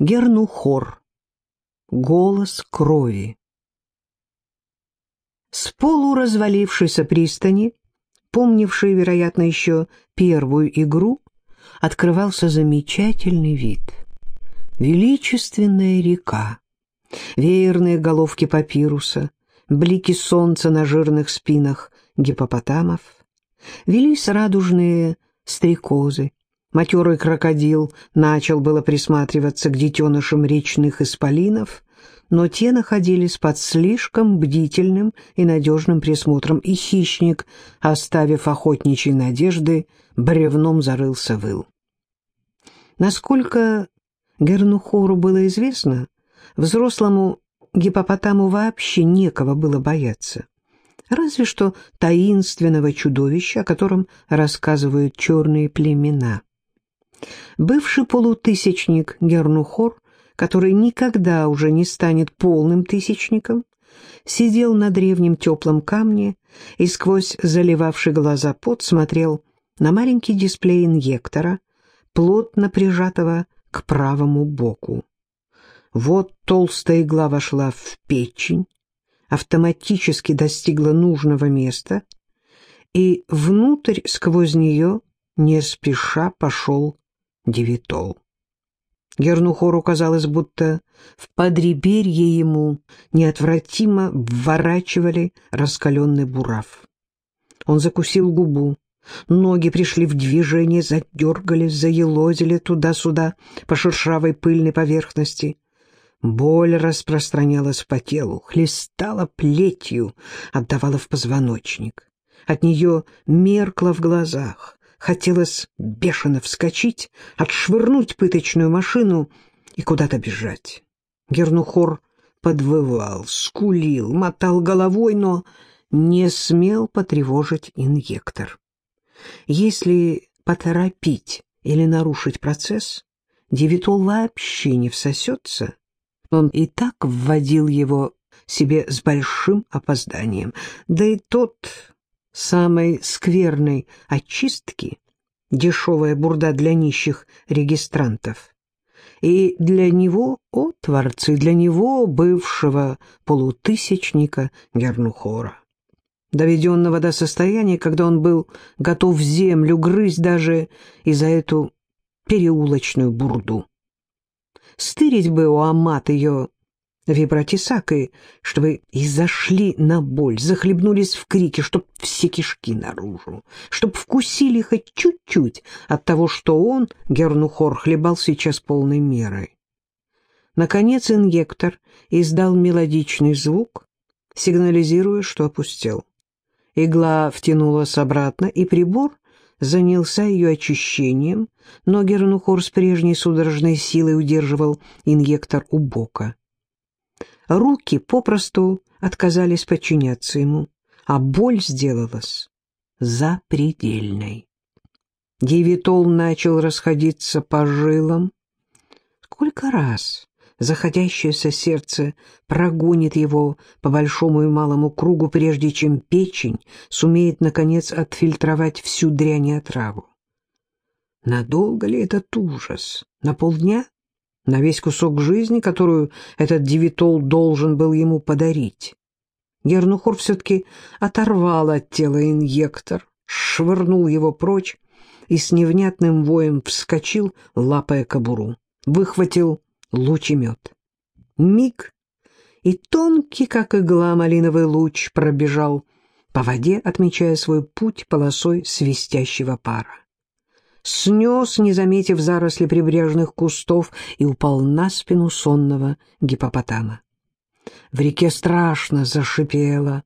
Гернухор. Голос крови. С полуразвалившейся пристани, помнившей, вероятно, еще первую игру, открывался замечательный вид. Величественная река, веерные головки папируса, блики солнца на жирных спинах гипопотамов, велись радужные стрекозы, Матерый крокодил начал было присматриваться к детенышам речных исполинов, но те находились под слишком бдительным и надежным присмотром, и хищник, оставив охотничьи надежды, бревном зарылся выл. Насколько Гернухору было известно, взрослому гипопотаму вообще некого было бояться, разве что таинственного чудовища, о котором рассказывают черные племена. Бывший полутысячник Гернухор, который никогда уже не станет полным тысячником, сидел на древнем теплом камне и сквозь заливавший глаза пот смотрел на маленький дисплей инъектора, плотно прижатого к правому боку. Вот толстая игла вошла в печень, автоматически достигла нужного места, и внутрь сквозь нее не спеша пошел Девитол. Гернухору казалось, будто в подреберье ему неотвратимо вворачивали раскаленный бурав. Он закусил губу, ноги пришли в движение, задергались, заелозили туда-сюда по шершавой пыльной поверхности. Боль распространялась по телу, хлестала плетью, отдавала в позвоночник. От нее меркло в глазах, Хотелось бешено вскочить, отшвырнуть пыточную машину и куда-то бежать. Гернухор подвывал, скулил, мотал головой, но не смел потревожить инъектор. Если поторопить или нарушить процесс, девитол вообще не всосется. Он и так вводил его себе с большим опозданием. Да и тот самой скверной очистки, дешевая бурда для нищих регистрантов. И для него, о творцы, для него, бывшего полутысячника Гернухора, доведенного до состояния, когда он был готов землю грызть даже и за эту переулочную бурду. Стырить бы у Амат ее вибратисакой, чтобы и зашли на боль, захлебнулись в крике, чтоб все кишки наружу, чтоб вкусили хоть чуть-чуть от того, что он, Гернухор, хлебал сейчас полной мерой. Наконец инъектор издал мелодичный звук, сигнализируя, что опустел. Игла втянулась обратно, и прибор занялся ее очищением, но Гернухор с прежней судорожной силой удерживал инъектор у бока руки попросту отказались подчиняться ему, а боль сделалась запредельной. Девитол начал расходиться по жилам. Сколько раз заходящееся сердце прогонит его по большому и малому кругу, прежде чем печень сумеет, наконец, отфильтровать всю дрянь и отраву. Надолго ли этот ужас? На полдня? На весь кусок жизни, которую этот девитол должен был ему подарить. Гернухор все-таки оторвал от тела инъектор, швырнул его прочь и с невнятным воем вскочил, лапая кобуру. Выхватил лучемет. Миг, и тонкий, как игла, малиновый луч пробежал по воде, отмечая свой путь полосой свистящего пара снес, не заметив заросли прибрежных кустов, и упал на спину сонного гипопотама. В реке страшно зашипело.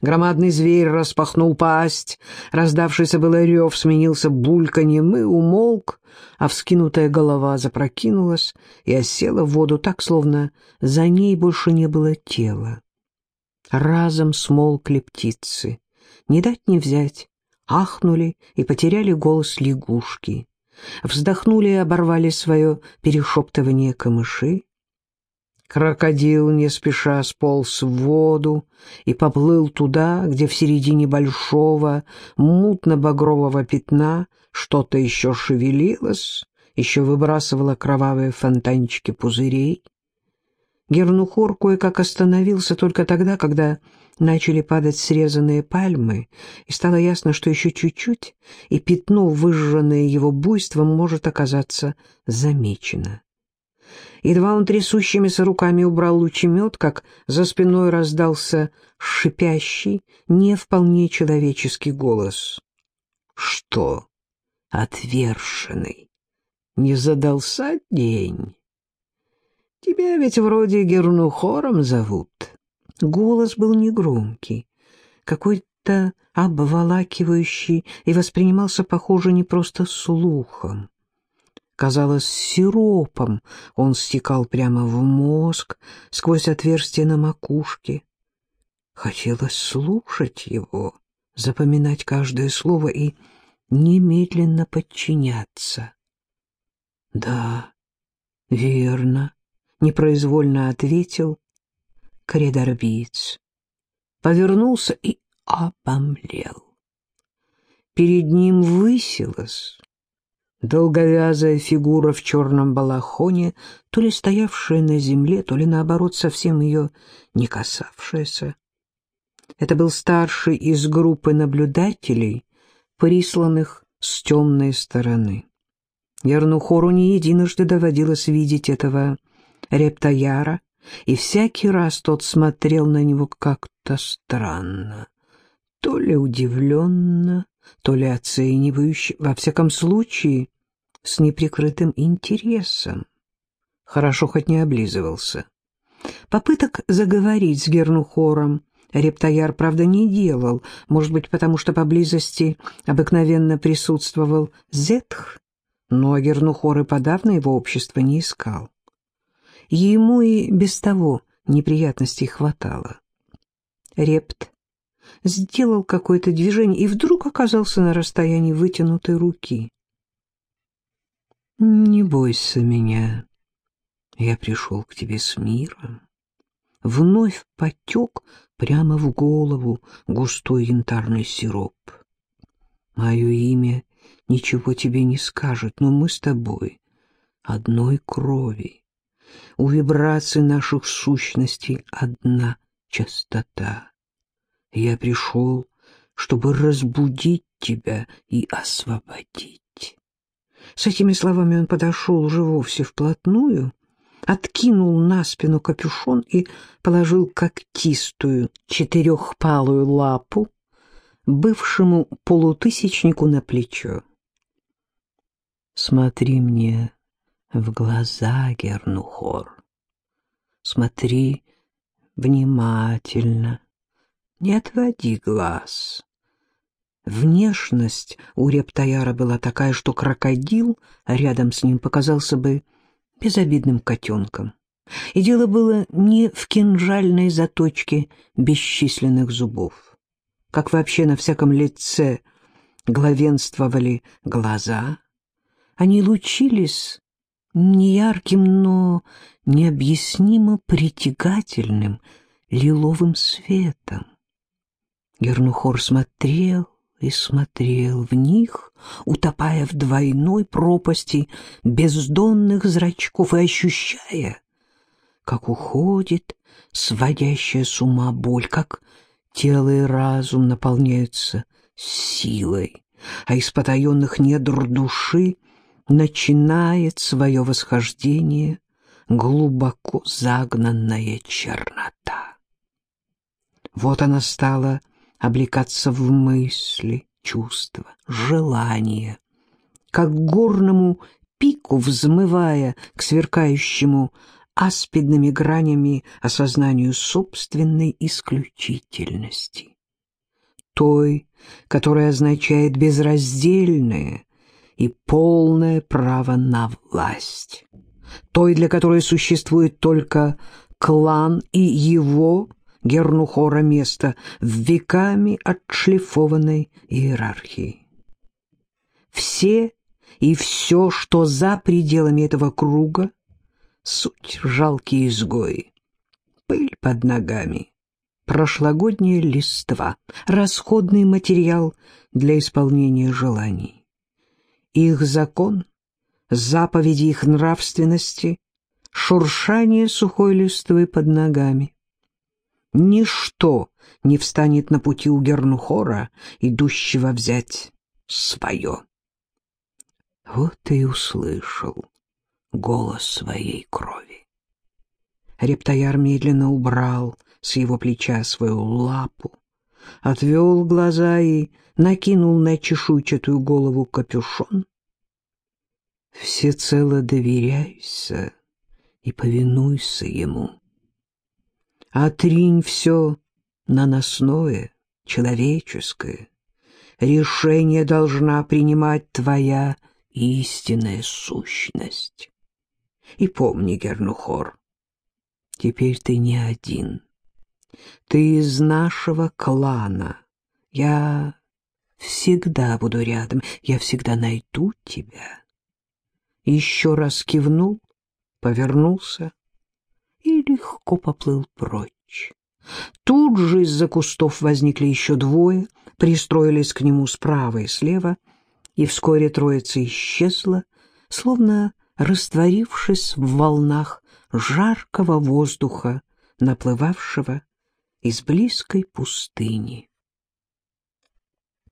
Громадный зверь распахнул пасть, раздавшийся было рев сменился бульканьем и умолк, а вскинутая голова запрокинулась и осела в воду так, словно за ней больше не было тела. Разом смолкли птицы. Не дать не взять ахнули и потеряли голос лягушки, вздохнули и оборвали свое перешептывание камыши. Крокодил не спеша сполз в воду и поплыл туда, где в середине большого мутно-багрового пятна что-то еще шевелилось еще выбрасывала кровавые фонтанчики пузырей. Гернухор кое-как остановился только тогда, когда начали падать срезанные пальмы, и стало ясно, что еще чуть-чуть, и пятно, выжженное его буйством, может оказаться замечено. Едва он трясущимися руками убрал лучемет, как за спиной раздался шипящий, не вполне человеческий голос. «Что, отвершенный, не задался день? Тебя ведь вроде Гернухором зовут». Голос был негромкий, какой-то обволакивающий и воспринимался, похоже, не просто слухом. Казалось, сиропом он стекал прямо в мозг, сквозь отверстие на макушке. Хотелось слушать его, запоминать каждое слово и немедленно подчиняться. «Да, верно», — непроизвольно ответил Кредорбиц. Повернулся и обомлел. Перед ним высилась долговязая фигура в черном балахоне, то ли стоявшая на земле, то ли, наоборот, совсем ее не касавшаяся. Это был старший из группы наблюдателей, присланных с темной стороны. Ярнухору не единожды доводилось видеть этого рептояра, и всякий раз тот смотрел на него как-то странно, то ли удивленно, то ли оценивающе, во всяком случае, с неприкрытым интересом. Хорошо хоть не облизывался. Попыток заговорить с Гернухором Рептояр, правда, не делал, может быть, потому что поблизости обыкновенно присутствовал Зетх, но Гернухор и подавно его общество не искал. Ему и без того неприятностей хватало. Репт сделал какое-то движение и вдруг оказался на расстоянии вытянутой руки. «Не бойся меня, я пришел к тебе с миром». Вновь потек прямо в голову густой янтарный сироп. «Мое имя ничего тебе не скажет, но мы с тобой одной крови. У вибраций наших сущностей одна частота. Я пришел, чтобы разбудить тебя и освободить. С этими словами он подошел уже вовсе вплотную, откинул на спину капюшон и положил когтистую четырехпалую лапу бывшему полутысячнику на плечо. «Смотри мне в глаза, Гернухор, смотри внимательно» Не отводи глаз. Внешность у рептаяра была такая, что крокодил рядом с ним показался бы безобидным котенком. И дело было не в кинжальной заточке бесчисленных зубов. Как вообще на всяком лице главенствовали глаза, они лучились неярким, но необъяснимо притягательным лиловым светом. Гернухор смотрел и смотрел в них, утопая в двойной пропасти бездонных зрачков и ощущая, как уходит сводящая с ума боль, как тело и разум наполняются силой, а из потаенных недр души начинает свое восхождение глубоко загнанная чернота. Вот она стала облекаться в мысли, чувства, желания, как горному пику взмывая к сверкающему аспидными гранями осознанию собственной исключительности. Той, которая означает безраздельное и полное право на власть. Той, для которой существует только клан и его Гернухора место в веками отшлифованной иерархии. Все и все, что за пределами этого круга, суть жалкие изгои, пыль под ногами, прошлогодняя листва, расходный материал для исполнения желаний. Их закон заповеди их нравственности, шуршание сухой листвы под ногами. Ничто не встанет на пути у Гернухора, идущего взять свое. Вот и услышал голос своей крови. Рептояр медленно убрал с его плеча свою лапу, отвел глаза и накинул на чешуйчатую голову капюшон. Всецело доверяйся и повинуйся ему. Отринь все наносное, человеческое. Решение должна принимать твоя истинная сущность. И помни, Гернухор, теперь ты не один. Ты из нашего клана. Я всегда буду рядом, я всегда найду тебя. Еще раз кивнул, повернулся и легко поплыл прочь. Тут же из-за кустов возникли еще двое, пристроились к нему справа и слева, и вскоре троица исчезла, словно растворившись в волнах жаркого воздуха, наплывавшего из близкой пустыни.